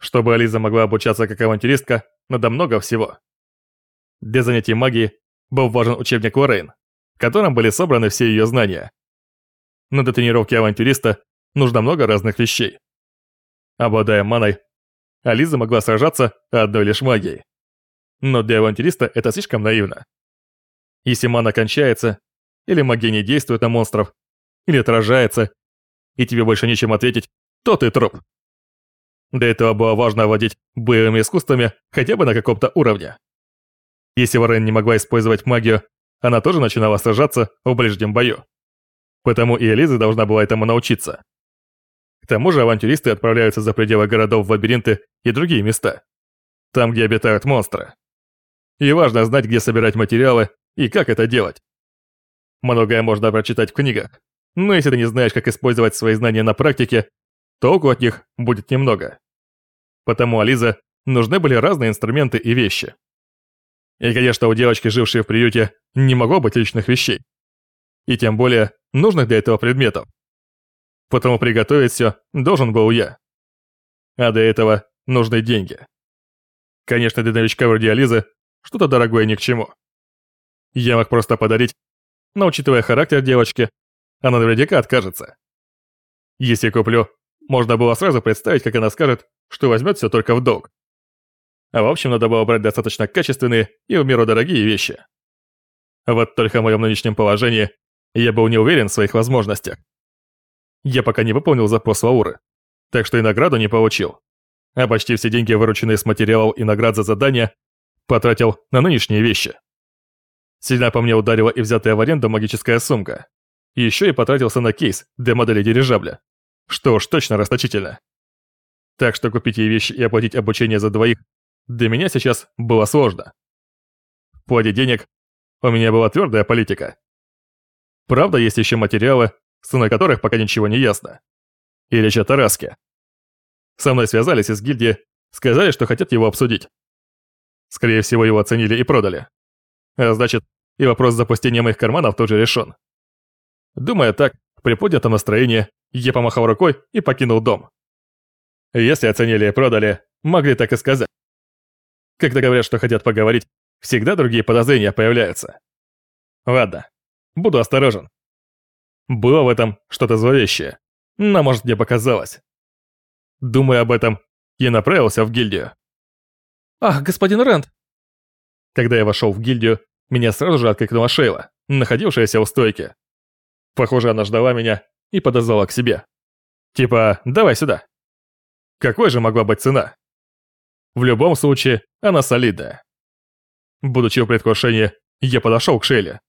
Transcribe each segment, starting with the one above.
чтобы Ализа могла обучаться как авантюристка, надо много всего. Для занятий магией был важен учебник Лоррейн, в котором были собраны все ее знания. Но для тренировки авантюриста нужно много разных вещей. Обладая маной, Ализа могла сражаться одной лишь магией. Но для авантюриста это слишком наивно. Если мана кончается, или магия не действует на монстров, или отражается, и тебе больше нечем ответить, то ты труп. До этого было важно овладеть боевыми искусствами хотя бы на каком-то уровне. Если Варен не могла использовать магию, она тоже начинала сражаться в ближнем бою. Потому и Элиза должна была этому научиться. К тому же авантюристы отправляются за пределы городов в лабиринты и другие места. Там, где обитают монстры. И важно знать, где собирать материалы и как это делать. Многое можно прочитать в книгах, но если ты не знаешь, как использовать свои знания на практике, толку от них будет немного. Потому Ализа нужны были разные инструменты и вещи. И, конечно, у девочки, жившей в приюте, не могло быть личных вещей. И тем более нужных для этого предметов. Потому приготовить все должен был я. А для этого нужны деньги. Конечно, для новичка вроде Ализы что-то дорогое ни к чему. Я мог просто подарить, но учитывая характер девочки, она наверняка откажется. Если куплю, можно было сразу представить, как она скажет, что возьмет все только в долг. А в общем, надо было брать достаточно качественные и в меру дорогие вещи. Вот только в моем нынешнем положении я был не уверен в своих возможностях. Я пока не выполнил запрос Лауры, так что и награду не получил. А почти все деньги, вырученные с материалов и наград за задания, потратил на нынешние вещи. Сильно по мне ударила и взятая в аренду магическая сумка. Еще и потратился на кейс для модели дирижабля. Что уж точно расточительно. Так что купить ей вещи и оплатить обучение за двоих для меня сейчас было сложно. В плане денег у меня была твердая политика. Правда, есть еще материалы, ценой которых пока ничего не ясно. И речь о Тараске. Со мной связались из гильдии, сказали, что хотят его обсудить. Скорее всего, его оценили и продали. А значит, и вопрос с запустением моих карманов тоже решен. Думая так, при поднятом настроении, я помахал рукой и покинул дом. Если оценили и продали, могли так и сказать. Когда говорят, что хотят поговорить, всегда другие подозрения появляются. Ладно, буду осторожен. Было в этом что-то зловещее, но может мне показалось. Думая об этом, я направился в гильдию. «Ах, господин Рэнд!» Когда я вошел в гильдию, меня сразу же откликнула Шейла, находившаяся у стойки. Похоже, она ждала меня и подозвала к себе. Типа, давай сюда. Какой же могла быть цена? В любом случае, она солидная. Будучи в предвкушении, я подошел к Шейле.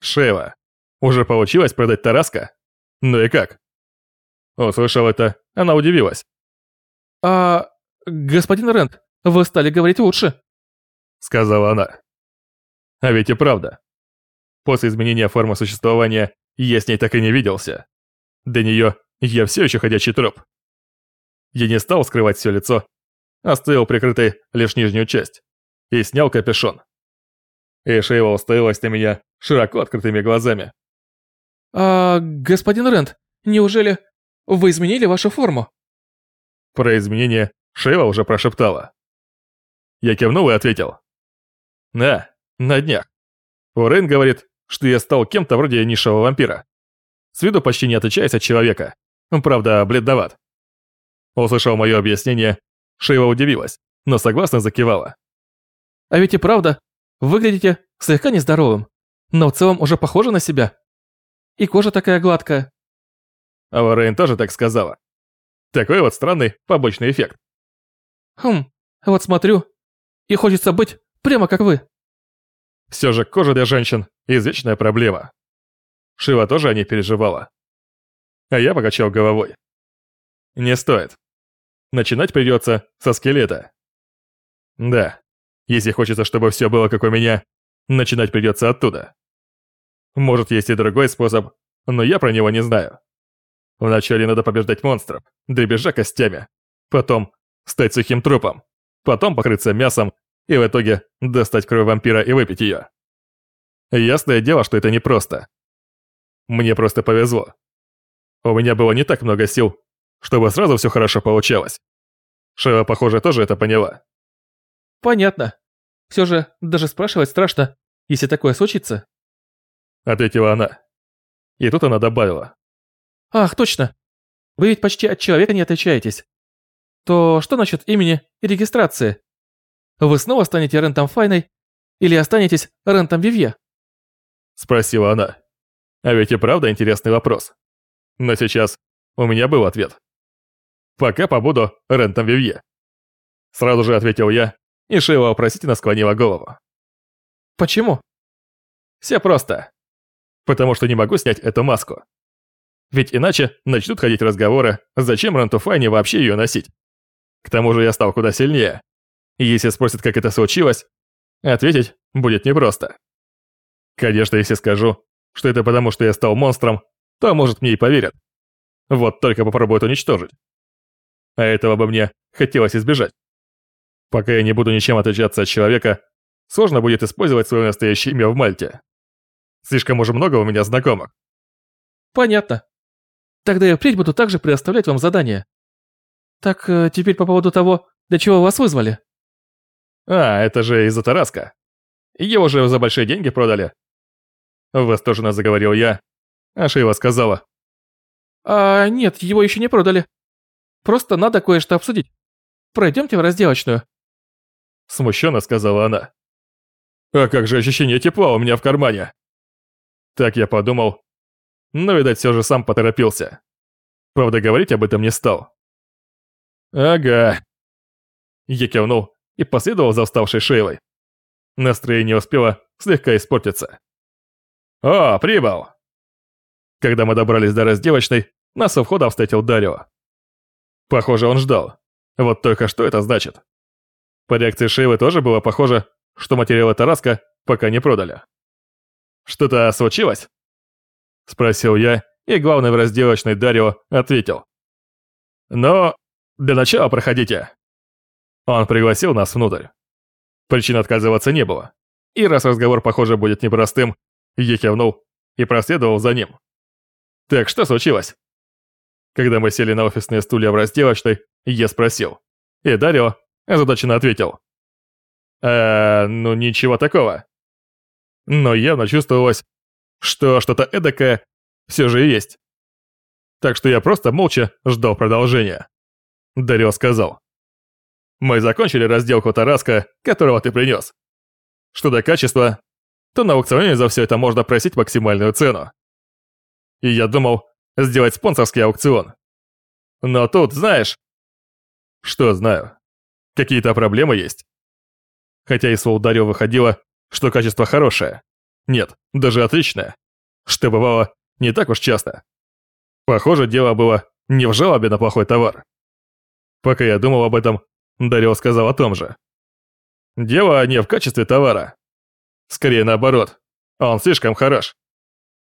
Шейла, уже получилось продать Тараска? Ну и как? Услышав это, она удивилась. «А, господин Рент, вы стали говорить лучше», — сказала она. А ведь и правда. После изменения формы существования я с ней так и не виделся. До нее я все еще ходячий труп. Я не стал скрывать все лицо оставил прикрытой лишь нижнюю часть, и снял капюшон. И Шейва уставилась на меня широко открытыми глазами. «А, господин Рент, неужели вы изменили вашу форму?» Про изменение Шейва уже прошептала. Я кивнул и ответил. «Да, на днях. Урен говорит, что я стал кем-то вроде низшего вампира. С виду почти не отличаясь от человека. Правда, бледноват. Услышал мое объяснение Шейва удивилась, но согласно закивала. «А ведь и правда, выглядите слегка нездоровым, но в целом уже похожи на себя. И кожа такая гладкая». А Лоррейн тоже так сказала. Такой вот странный побочный эффект. «Хм, вот смотрю, и хочется быть прямо как вы». Все же кожа для женщин – извечная проблема. Шива тоже о ней переживала. А я покачал головой. Не стоит. Начинать придется со скелета. Да, если хочется, чтобы все было как у меня, начинать придется оттуда. Может, есть и другой способ, но я про него не знаю. Вначале надо побеждать монстров, дребезжа костями. Потом стать сухим трупом. Потом покрыться мясом и в итоге достать кровь вампира и выпить ее. Ясное дело, что это непросто. Мне просто повезло. У меня было не так много сил, чтобы сразу все хорошо получалось. Шева, похоже, тоже это поняла. Понятно. Все же даже спрашивать страшно, если такое случится. Ответила она. И тут она добавила. Ах, точно. Вы ведь почти от человека не отличаетесь. То что насчет имени и регистрации? Вы снова станете Рентом Файной или останетесь Рентом Вивье? Спросила она. А ведь и правда интересный вопрос. Но сейчас у меня был ответ. Пока побуду Рентом Вивье. Сразу же ответил я, и Шейла вопросительно склонила голову. Почему? Все просто. Потому что не могу снять эту маску. Ведь иначе начнут ходить разговоры, зачем Ренту Файне вообще ее носить. К тому же я стал куда сильнее. И если спросят, как это случилось, ответить будет непросто. Конечно, если скажу, что это потому, что я стал монстром, то, может, мне и поверят. Вот только попробуют уничтожить. А этого бы мне хотелось избежать. Пока я не буду ничем отличаться от человека, сложно будет использовать свое настоящее имя в Мальте. Слишком уже много у меня знакомых. Понятно. Тогда я впредь буду также предоставлять вам задания. Так, э, теперь по поводу того, для чего вас вызвали. А, это же из-за Тараска. Его же за большие деньги продали. Восторженно заговорил я, а Шейла сказала. А нет, его еще не продали. Просто надо кое-что обсудить. Пройдемте в разделочную. Смущенно сказала она. А как же ощущение тепла у меня в кармане? Так я подумал, но, видать, все же сам поторопился. Правда, говорить об этом не стал. Ага. Я кивнул и последовал за уставшей Шейлой. Настроение успело слегка испортиться. «О, прибыл!» Когда мы добрались до разделочной, нас у входа встретил Дарио. Похоже, он ждал. Вот только что это значит? По реакции Шейлы тоже было похоже, что материалы Тараска пока не продали. «Что-то случилось?» Спросил я, и главный в разделочной Дарио ответил. «Но для начала проходите». Он пригласил нас внутрь. Причин отказываться не было. И раз разговор, похоже, будет непростым, я кивнул и проследовал за ним. Так что случилось? Когда мы сели на офисные стулья в разделочной, я спросил. И Дарио озадаченно ответил. «Э, ну ничего такого». Но явно чувствовалось, что что-то эдакое все же есть. Так что я просто молча ждал продолжения. Дарио сказал. «Мы закончили разделку Тараска, которого ты принес. Что до качества, то на аукционе за все это можно просить максимальную цену. И я думал сделать спонсорский аукцион. Но тут, знаешь... Что знаю? Какие-то проблемы есть. Хотя из слов Дарио выходило, что качество хорошее. Нет, даже отличное. Что бывало не так уж часто. Похоже, дело было не в жалобе на плохой товар. Пока я думал об этом, Дарио сказал о том же. Дело не в качестве товара, Скорее наоборот, он слишком хорош.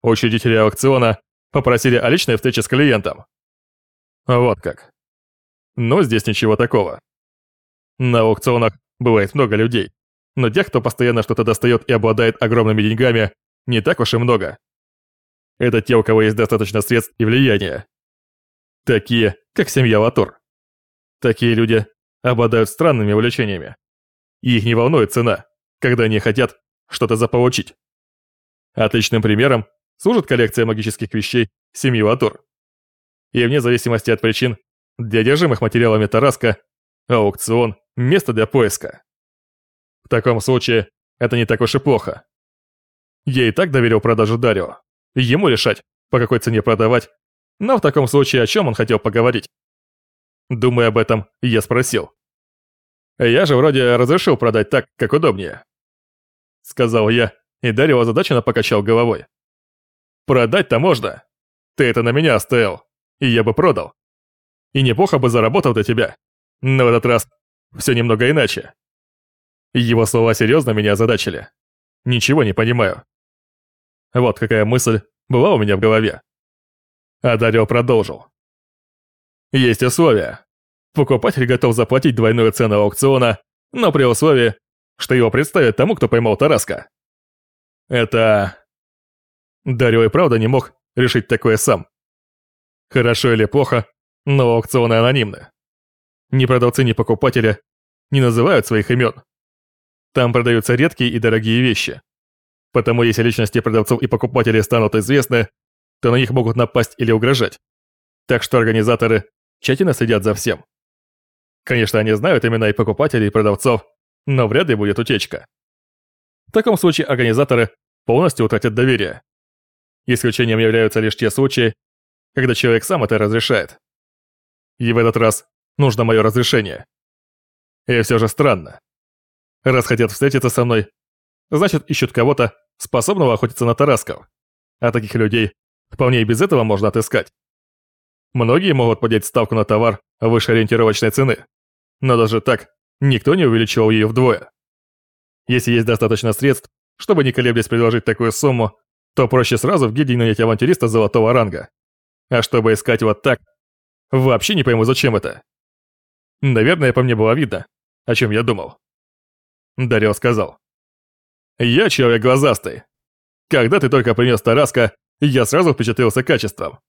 Учредители аукциона попросили о личной встрече с клиентом. Вот как. Но здесь ничего такого. На аукционах бывает много людей, но тех, кто постоянно что-то достает и обладает огромными деньгами, не так уж и много. Это те, у кого есть достаточно средств и влияния. Такие, как семья Латур. Такие люди обладают странными увлечениями. И их не волнует цена, когда они хотят что-то заполучить. Отличным примером служит коллекция магических вещей семьи Латур. И вне зависимости от причин, для одержимых материалами Тараска, аукцион – место для поиска. В таком случае, это не так уж и плохо. Я и так доверил продажу Дарио. Ему решать, по какой цене продавать, но в таком случае о чем он хотел поговорить? Думая об этом, я спросил. Я же вроде разрешил продать так, как удобнее сказал я, и Дарио озадаченно покачал головой. «Продать-то можно. Ты это на меня оставил, и я бы продал. И неплохо бы заработал для тебя. Но в этот раз все немного иначе». Его слова серьезно меня озадачили. Ничего не понимаю. Вот какая мысль была у меня в голове. А Дарио продолжил. Есть условия. Покупатель готов заплатить двойную цену аукциона, но при условии, что его представят тому, кто поймал Тараска. Это... Дарио и правда не мог решить такое сам. Хорошо или плохо, но аукционы анонимны. ни продавцы, ни покупатели не называют своих имен. Там продаются редкие и дорогие вещи. Потому если личности продавцов и покупателей станут известны, то на них могут напасть или угрожать. Так что организаторы тщательно следят за всем. Конечно, они знают имена и покупателей, и продавцов, но вряд ли будет утечка. В таком случае организаторы полностью утратят доверие. Исключением являются лишь те случаи, когда человек сам это разрешает. И в этот раз нужно мое разрешение. И все же странно. Раз хотят встретиться со мной, значит ищут кого-то, способного охотиться на тарасков. А таких людей вполне и без этого можно отыскать. Многие могут поднять ставку на товар выше ориентировочной цены, но даже так никто не увеличивал ее вдвое. Если есть достаточно средств, чтобы не колеблясь предложить такую сумму, то проще сразу в гильдии нанять авантюриста золотого ранга. А чтобы искать вот так, вообще не пойму, зачем это. Наверное, по мне было видно, о чем я думал. Дарио сказал. «Я человек глазастый. Когда ты только принес Тараска, я сразу впечатлился качеством.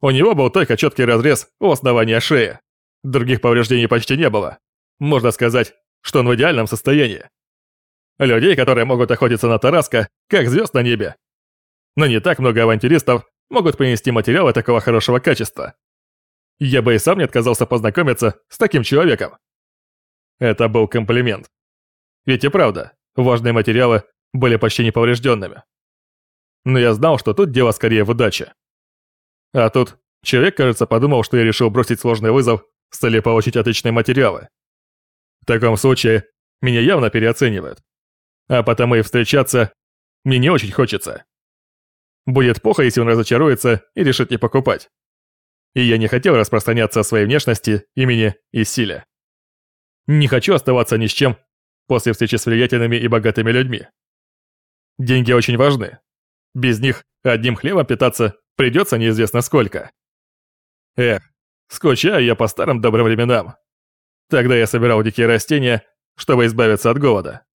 У него был только четкий разрез у основания шеи. Других повреждений почти не было. Можно сказать, что он в идеальном состоянии. Людей, которые могут охотиться на Тараска, как звезд на небе. Но не так много авантюристов могут принести материалы такого хорошего качества. Я бы и сам не отказался познакомиться с таким человеком. Это был комплимент. Ведь и правда, важные материалы были почти неповрежденными. Но я знал, что тут дело скорее в удаче. А тут человек, кажется, подумал, что я решил бросить сложный вызов с целью получить отличные материалы. В таком случае, меня явно переоценивают. А потому и встречаться мне не очень хочется. Будет плохо, если он разочаруется и решит не покупать. И я не хотел распространяться о своей внешности, имени и силе. Не хочу оставаться ни с чем после встречи с влиятельными и богатыми людьми. Деньги очень важны. Без них одним хлебом питаться придется неизвестно сколько. Эх, скучаю я по старым добрым временам. Тогда я собирал дикие растения, чтобы избавиться от голода.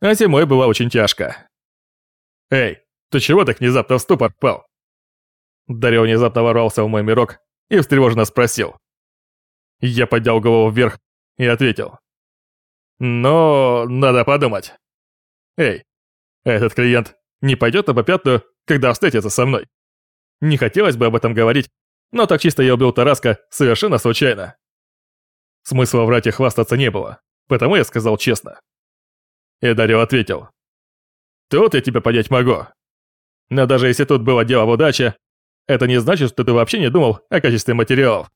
А зимой было очень тяжко. Эй, ты чего так внезапно в ступор пал? Дарья внезапно ворвался в мой мирок и встревоженно спросил. Я поднял голову вверх и ответил. Но надо подумать. Эй, этот клиент не пойдет на попятную, когда встретится со мной. Не хотелось бы об этом говорить, но так чисто я убил Тараска совершенно случайно. Смысла врать и хвастаться не было, потому я сказал честно. И Дарио ответил. Тут я тебя понять могу. Но даже если тут было дело в удаче, это не значит, что ты вообще не думал о качестве материалов.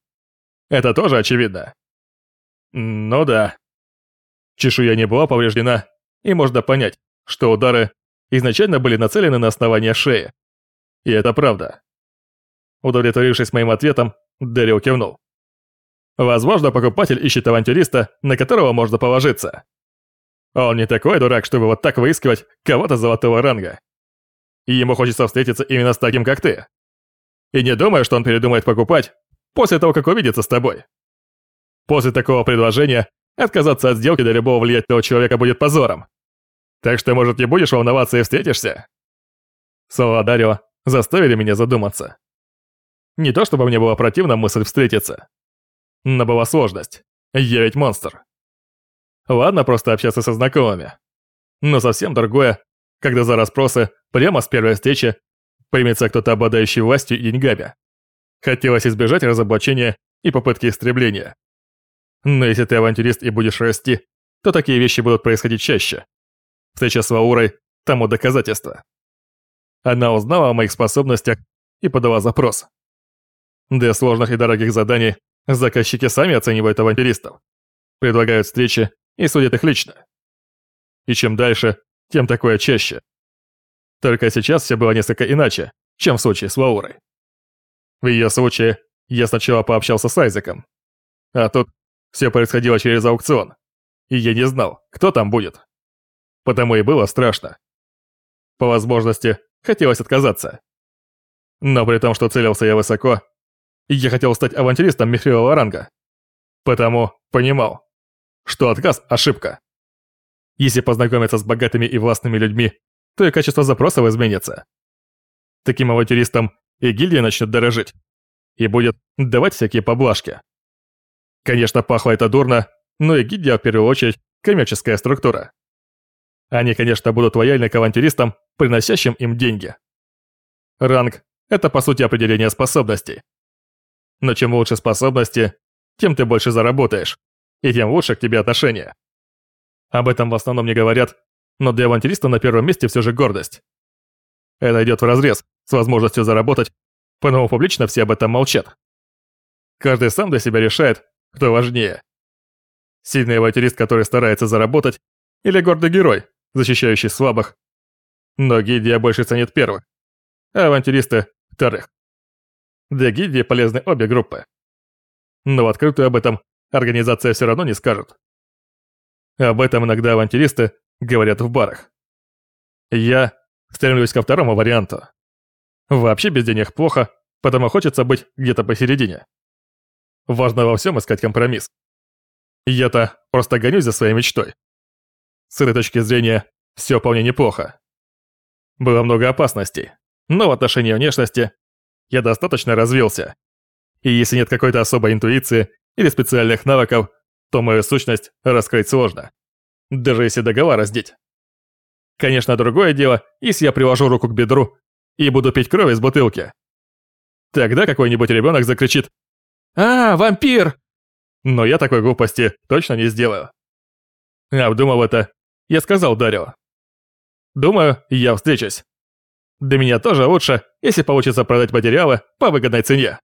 Это тоже очевидно. Ну да. Чешуя не была повреждена, и можно понять, что удары изначально были нацелены на основание шеи. И это правда. Удовлетворившись моим ответом, Дэрил кивнул. Возможно, покупатель ищет авантюриста, на которого можно положиться. Он не такой дурак, чтобы вот так выискивать кого-то золотого ранга. И ему хочется встретиться именно с таким, как ты. И не думаю, что он передумает покупать после того, как увидится с тобой. После такого предложения отказаться от сделки для любого влиятельного человека будет позором. Так что, может, не будешь волноваться и встретишься? Слова Дарио заставили меня задуматься. Не то чтобы мне была противна мысль встретиться. Но была сложность. Я ведь монстр. Ладно просто общаться со знакомыми. Но совсем другое, когда за расспросы прямо с первой встречи примется кто-то обладающий властью и деньгами. Хотелось избежать разоблачения и попытки истребления. Но если ты авантюрист и будешь расти, то такие вещи будут происходить чаще. Встреча с Ваурой – тому доказательство. Она узнала о моих способностях и подала запрос. Для сложных и дорогих заданий заказчики сами оценивают авантюристов, предлагают встречи и судят их лично. И чем дальше, тем такое чаще. Только сейчас все было несколько иначе, чем в случае с Ваурой. В ее случае я сначала пообщался с Айзеком, а тут все происходило через аукцион, и я не знал, кто там будет. Потому и было страшно. По возможности, хотелось отказаться. Но при том, что целился я высоко, я хотел стать авантюристом мифрилового ранга. Потому понимал, что отказ – ошибка. Если познакомиться с богатыми и властными людьми, то и качество запросов изменится. Таким авантюристам и гильдия начнет дорожить и будет давать всякие поблажки. Конечно, пахло это дурно, но и гильдия в первую очередь коммерческая структура. Они, конечно, будут лояльны к авантюристам, приносящим им деньги. Ранг – это по сути определение способностей. Но чем лучше способности, тем ты больше заработаешь, и тем лучше к тебе отношения. Об этом в основном не говорят, но для авантюриста на первом месте все же гордость. Это идет вразрез с возможностью заработать, потому публично все об этом молчат. Каждый сам для себя решает, кто важнее. Сильный авантюрист, который старается заработать, или гордый герой, защищающий слабых. Но гильдия больше ценит первых, а авантюристы – вторых. Для гильдии полезны обе группы. Но в открытую об этом организация все равно не скажет. Об этом иногда авантюристы говорят в барах. Я стремлюсь ко второму варианту. Вообще без денег плохо, потому хочется быть где-то посередине. Важно во всем искать компромисс. Я-то просто гонюсь за своей мечтой. С этой точки зрения, все вполне неплохо. Было много опасностей, но в отношении внешности я достаточно развился. И если нет какой-то особой интуиции или специальных навыков, то мою сущность раскрыть сложно. Даже если договор раздеть. Конечно, другое дело, если я приложу руку к бедру и буду пить кровь из бутылки. Тогда какой-нибудь ребенок закричит «А, вампир!» Но я такой глупости точно не сделаю. Обдумав это, я сказал Дарио. Думаю, я встречусь. Для меня тоже лучше, если получится продать материалы по выгодной цене.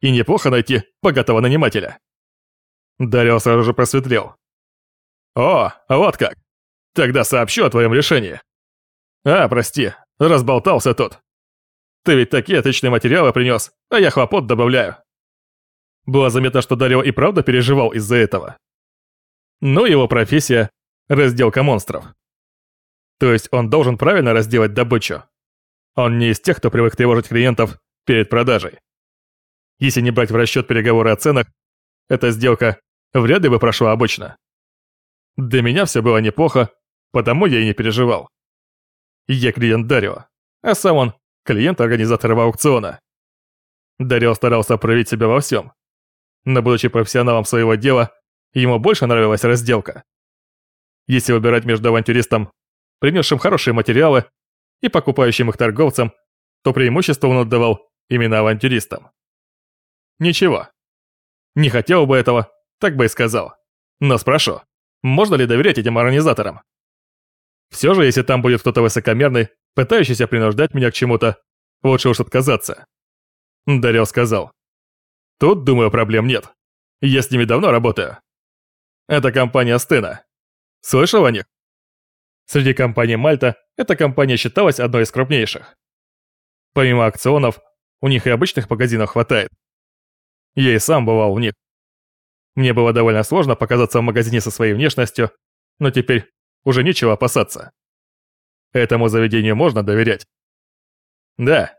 И неплохо найти богатого нанимателя. Дарио сразу же просветлел. О, вот как. Тогда сообщу о твоем решении. А, прости, разболтался тут. Ты ведь такие отличные материалы принес, а я хлопот добавляю. Было заметно, что Дарио и правда переживал из-за этого. Но его профессия – разделка монстров. То есть он должен правильно разделать добычу. Он не из тех, кто привык тревожить клиентов перед продажей. Если не брать в расчет переговоры о ценах, эта сделка вряд ли бы прошла обычно. Для меня все было неплохо, потому я и не переживал. Я клиент Дарио, а сам он клиент организатора аукциона. Дарио старался проявить себя во всем, но будучи профессионалом своего дела, ему больше нравилась разделка. Если выбирать между авантюристом, принесшим хорошие материалы, и покупающим их торговцам, то преимущество он отдавал именно авантюристам. Ничего. Не хотел бы этого, так бы и сказал. Но спрошу, можно ли доверять этим организаторам? Все же, если там будет кто-то высокомерный, пытающийся принуждать меня к чему-то, лучше уж отказаться. Дарел сказал. Тут, думаю, проблем нет. Я с ними давно работаю. Это компания Стена. Слышал о них? Среди компаний Мальта эта компания считалась одной из крупнейших. Помимо акционов, у них и обычных магазинов хватает. Я и сам бывал у них. Мне было довольно сложно показаться в магазине со своей внешностью, но теперь уже нечего опасаться. Этому заведению можно доверять. Да.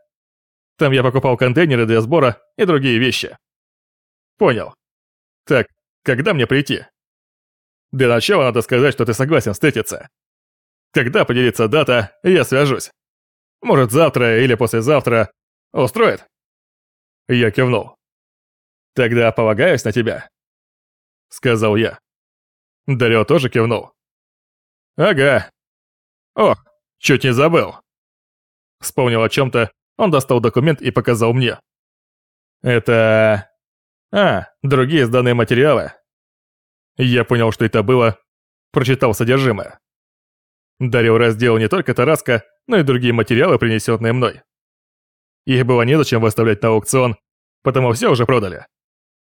Там я покупал контейнеры для сбора и другие вещи. Понял. Так, когда мне прийти? Для начала надо сказать, что ты согласен встретиться. Когда поделится дата, я свяжусь. Может, завтра или послезавтра. Устроит?» Я кивнул. «Тогда полагаюсь на тебя», — сказал я. Дарио тоже кивнул. «Ага. Ох, чуть не забыл». Вспомнил о чем-то, он достал документ и показал мне. «Это... А, другие сданные материалы. Я понял, что это было, прочитал содержимое. Дарил раздел не только Тараска, но и другие материалы, принесенные мной. Их было незачем выставлять на аукцион, потому все уже продали.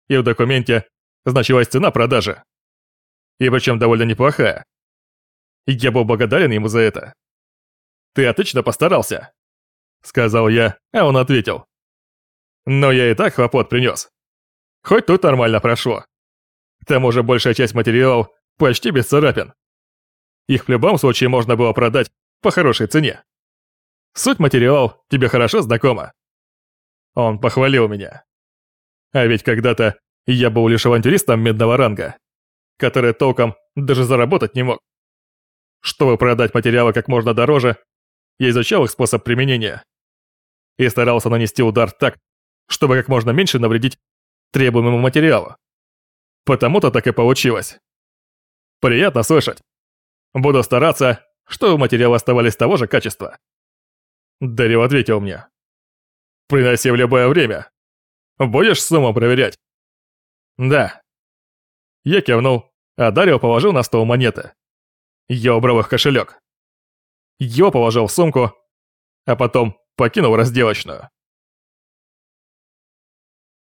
И в документе значилась цена продажи. И причем довольно неплохая. Я был благодарен ему за это. «Ты отлично постарался», — сказал я, а он ответил. «Но я и так хлопот принес. Хоть тут нормально прошло. К тому же большая часть материалов почти без царапин. Их в любом случае можно было продать по хорошей цене. Суть материалов тебе хорошо знакома. Он похвалил меня. А ведь когда-то я был лишь авантюристом медного ранга, который толком даже заработать не мог. Чтобы продать материалы как можно дороже, я изучал их способ применения и старался нанести удар так, чтобы как можно меньше навредить требуемому материалу. Потому-то так и получилось. Приятно слышать. Буду стараться, чтобы материалы оставались того же качества. Дарил ответил мне. Приноси в любое время. Будешь сумму проверять? Да. Я кивнул, а Дарио положил на стол монеты. Я убрал их кошелек. Его положил в сумку, а потом покинул разделочную.